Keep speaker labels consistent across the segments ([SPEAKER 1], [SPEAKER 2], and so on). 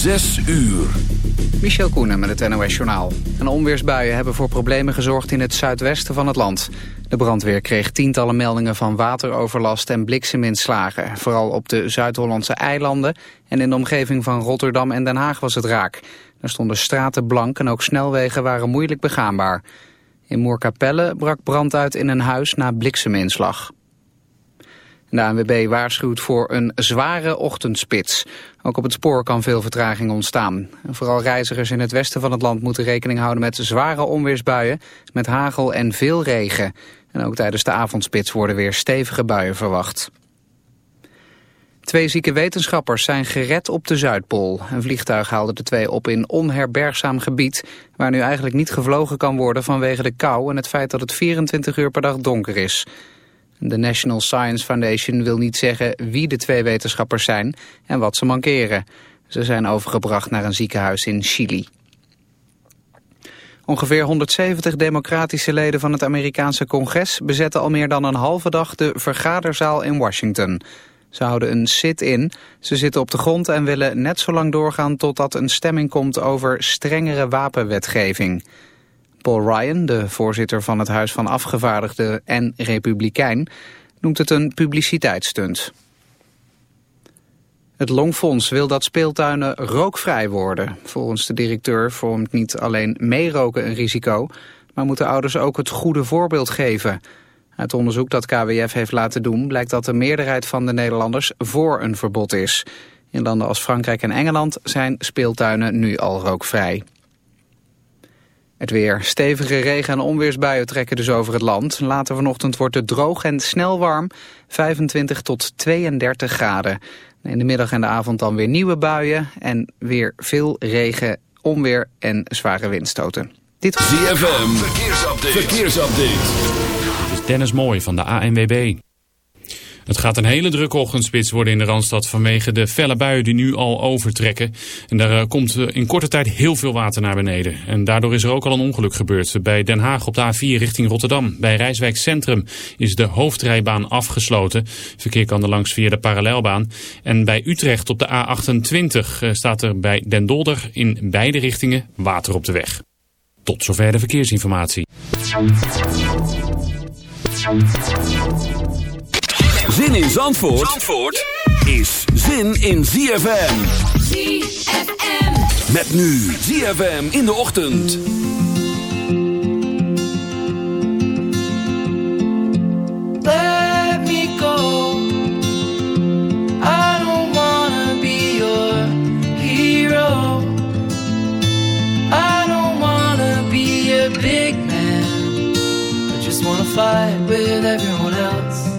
[SPEAKER 1] Zes uur.
[SPEAKER 2] Michel Koenen met het NOS-journaal. Een onweersbuien hebben voor problemen gezorgd in het zuidwesten van het land. De brandweer kreeg tientallen meldingen van wateroverlast en blikseminslagen. Vooral op de Zuid-Hollandse eilanden en in de omgeving van Rotterdam en Den Haag was het raak. Er stonden straten blank en ook snelwegen waren moeilijk begaanbaar. In Moerkapelle brak brand uit in een huis na blikseminslag. De ANWB waarschuwt voor een zware ochtendspits. Ook op het spoor kan veel vertraging ontstaan. Vooral reizigers in het westen van het land moeten rekening houden met zware onweersbuien, met hagel en veel regen. En ook tijdens de avondspits worden weer stevige buien verwacht. Twee zieke wetenschappers zijn gered op de Zuidpool. Een vliegtuig haalde de twee op in onherbergzaam gebied... waar nu eigenlijk niet gevlogen kan worden vanwege de kou... en het feit dat het 24 uur per dag donker is. De National Science Foundation wil niet zeggen wie de twee wetenschappers zijn en wat ze mankeren. Ze zijn overgebracht naar een ziekenhuis in Chili. Ongeveer 170 democratische leden van het Amerikaanse congres bezetten al meer dan een halve dag de vergaderzaal in Washington. Ze houden een sit-in, ze zitten op de grond en willen net zo lang doorgaan totdat een stemming komt over strengere wapenwetgeving. Paul Ryan, de voorzitter van het Huis van Afgevaardigden en Republikein, noemt het een publiciteitsstunt. Het Longfonds wil dat speeltuinen rookvrij worden. Volgens de directeur vormt niet alleen meeroken een risico... maar moeten ouders ook het goede voorbeeld geven. Uit onderzoek dat KWF heeft laten doen... blijkt dat de meerderheid van de Nederlanders voor een verbod is. In landen als Frankrijk en Engeland zijn speeltuinen nu al rookvrij. Het weer. Stevige regen- en onweersbuien trekken dus over het land. Later vanochtend wordt het droog en snel warm. 25 tot 32 graden. In de middag en de avond dan weer nieuwe buien. En weer veel regen, onweer en zware windstoten.
[SPEAKER 1] Dit was ZFM. Verkeersupdate. Verkeersupdate.
[SPEAKER 3] Dit is Dennis Mooij van de ANWB. Het gaat een hele drukke ochtendspits worden in de Randstad vanwege de felle buien die nu al overtrekken. En daar eh, komt eh, in korte tijd heel veel water naar beneden. En daardoor is er ook al een ongeluk gebeurd. Bij Den Haag op de A4 richting Rotterdam. Bij Rijswijk Centrum is de hoofdrijbaan afgesloten. Verkeer kan er langs via de parallelbaan. En bij Utrecht op de A28 eh, staat er bij Den Dolder in beide richtingen water op de weg. Tot zover de verkeersinformatie.
[SPEAKER 1] Zin in Zandvoort, Zandvoort yeah! is zin in ZFM.
[SPEAKER 4] ZFM.
[SPEAKER 1] Met nu ZFM in de ochtend.
[SPEAKER 5] Let me go. I don't wanna be your hero. I don't wanna be a big man. I just wanna fight with everyone else.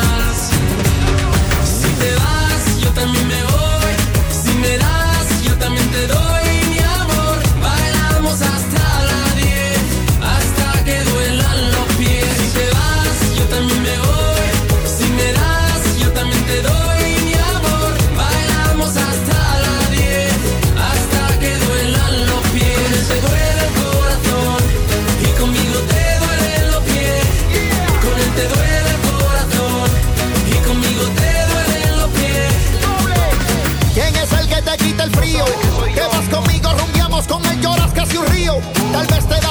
[SPEAKER 6] ¿Qué más vas conmigo,
[SPEAKER 7] rumbiamos con él, lloras casi un río. Tal vez te da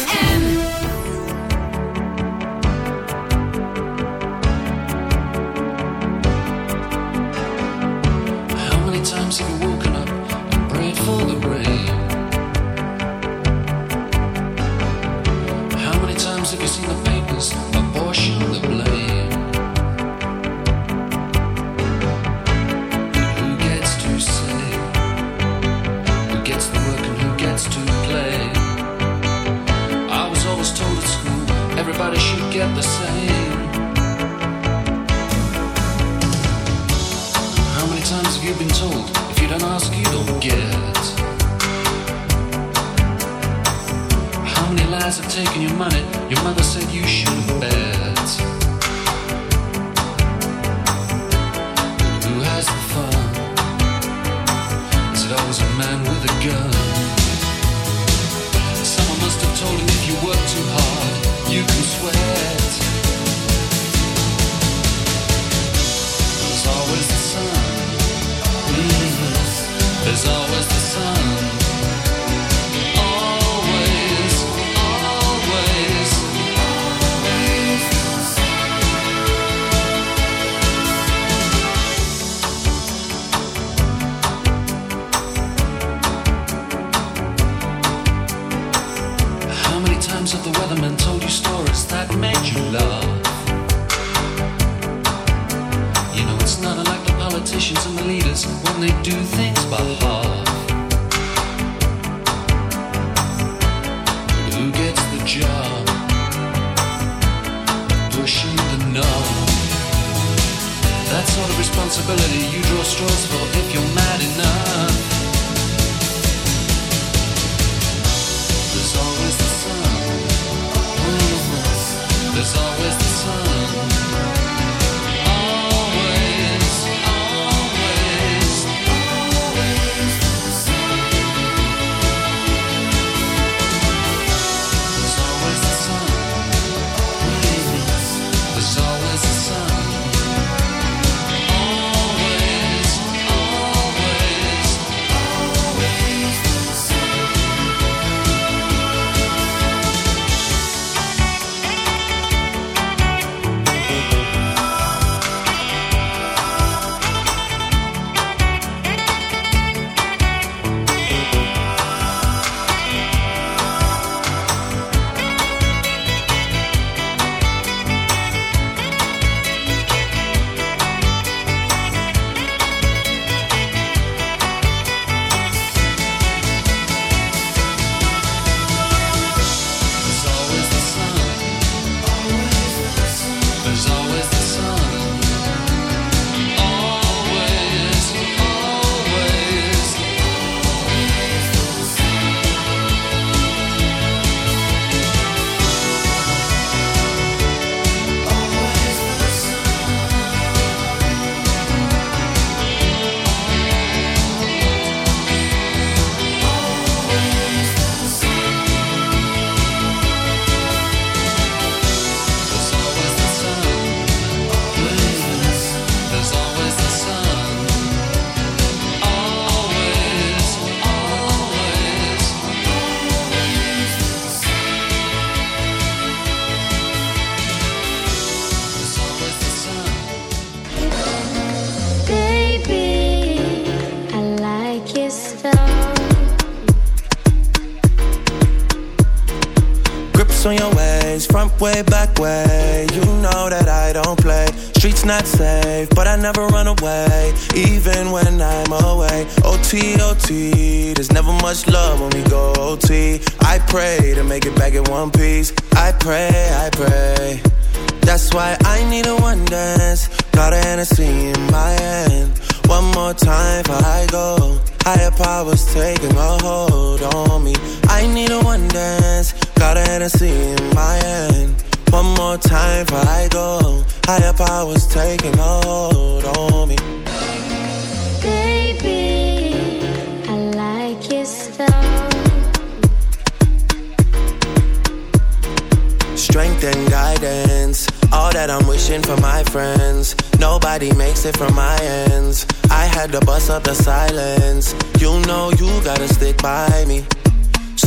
[SPEAKER 6] There's
[SPEAKER 8] never much love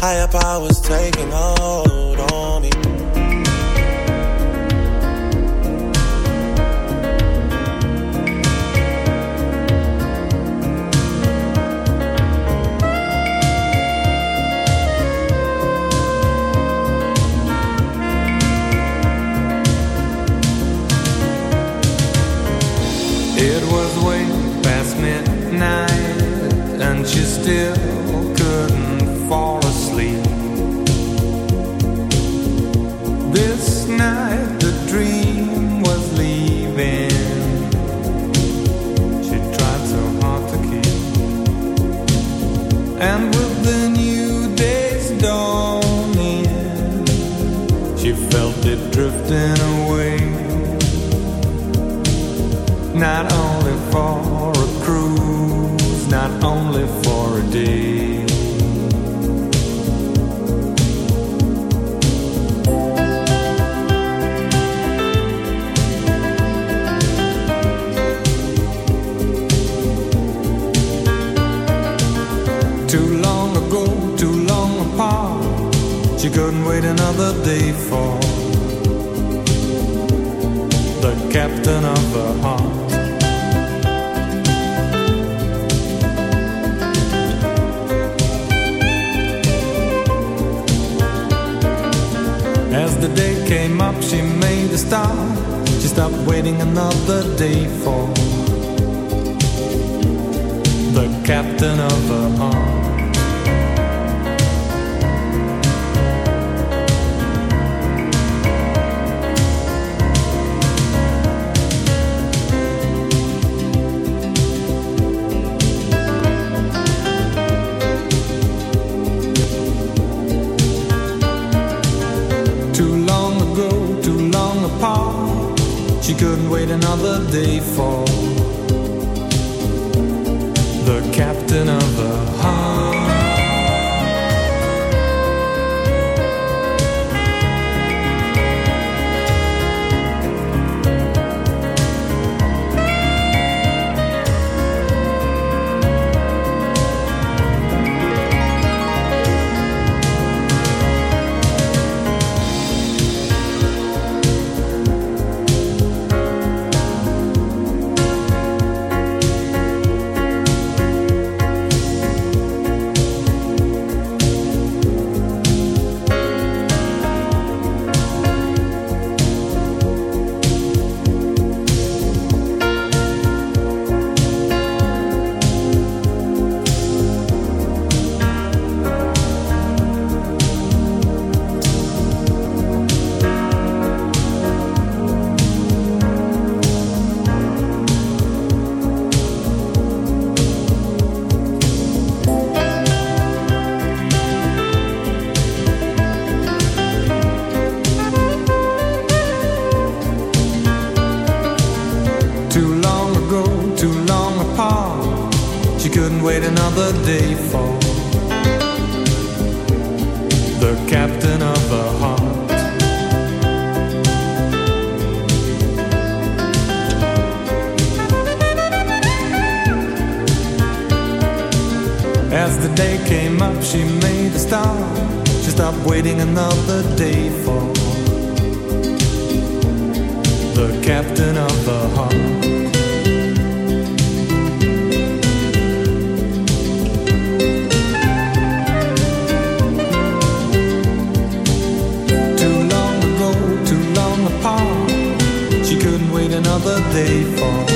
[SPEAKER 9] Higher powers taking hold on me. It was way past midnight, and she still fall. The captain of the heart. they fall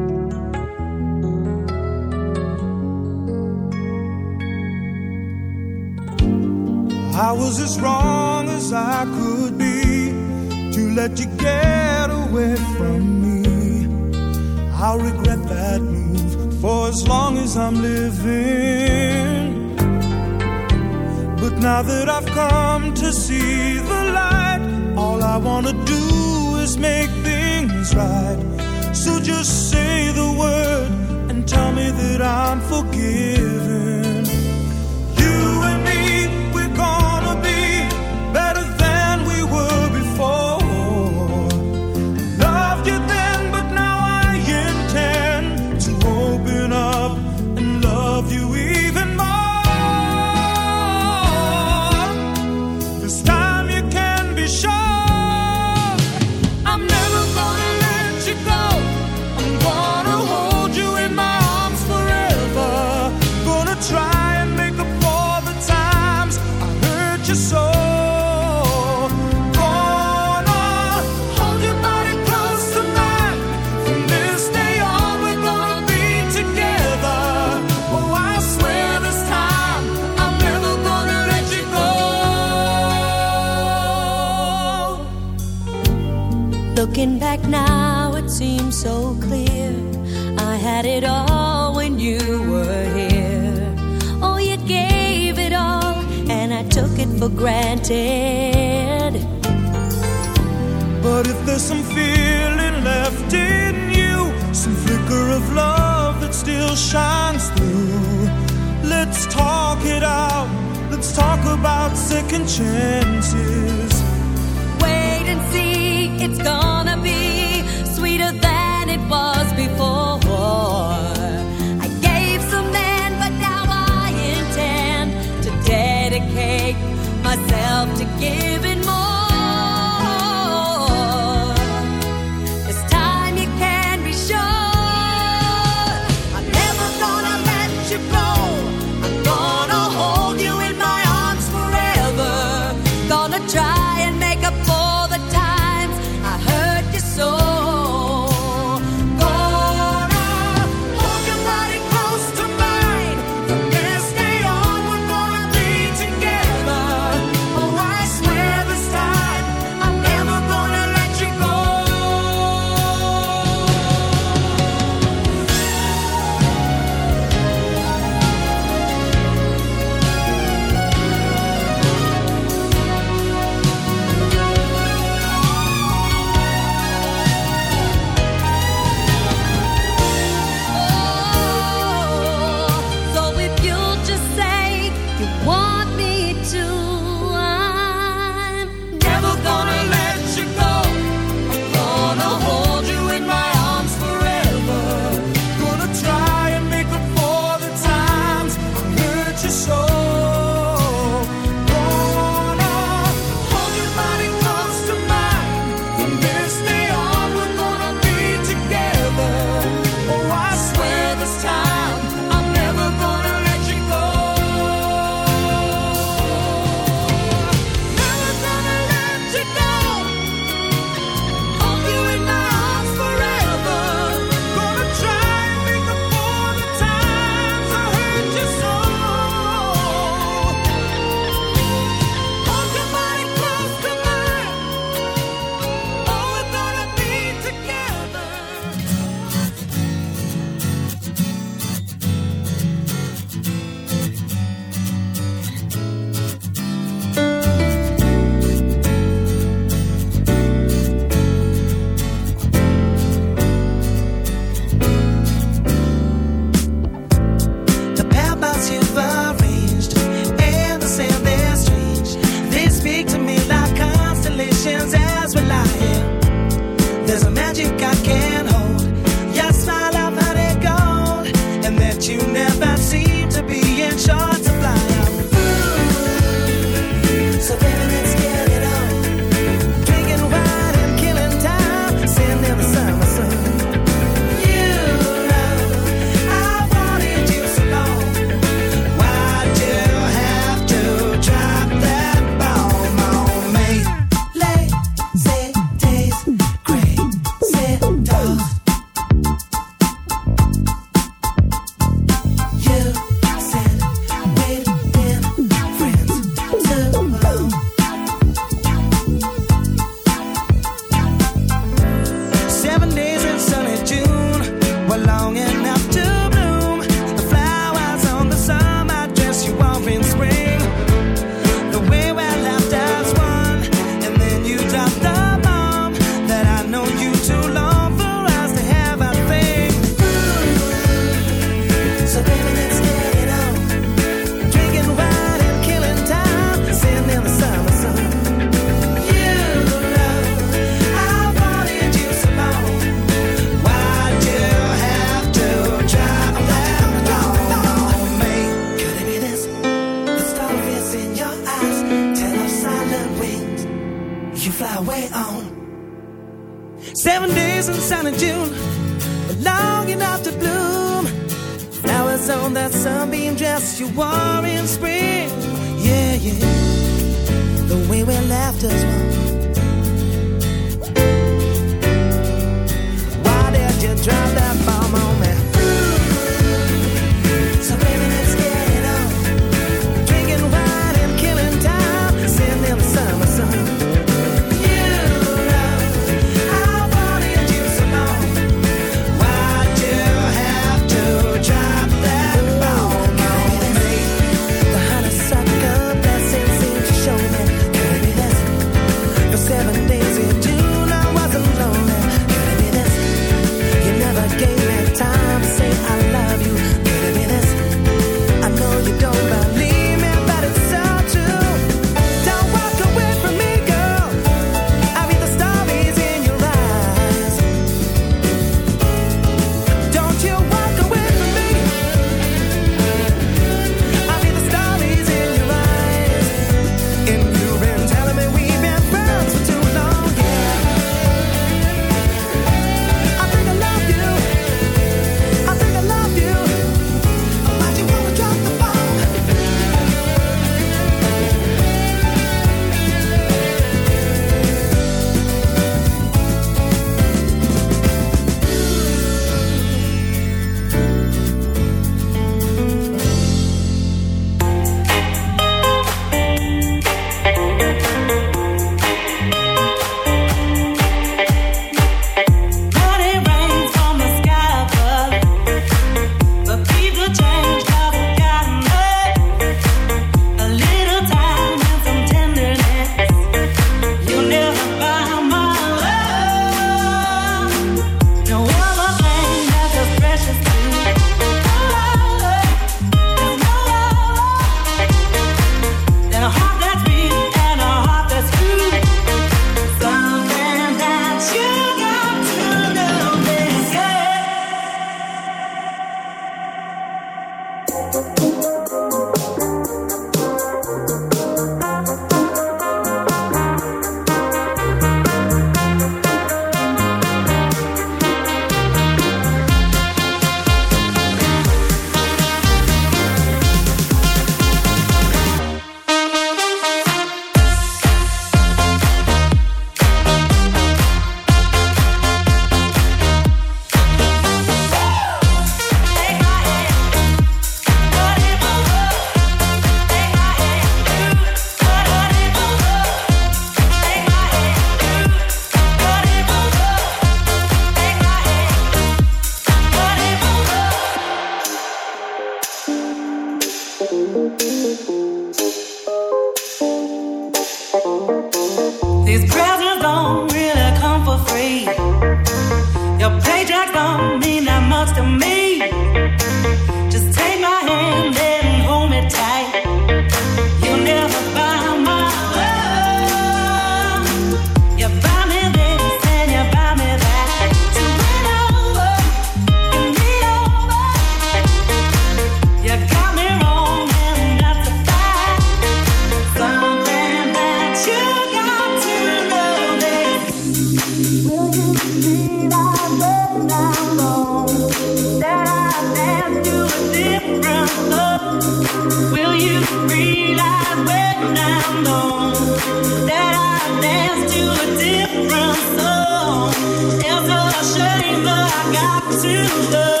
[SPEAKER 10] I got to
[SPEAKER 11] love.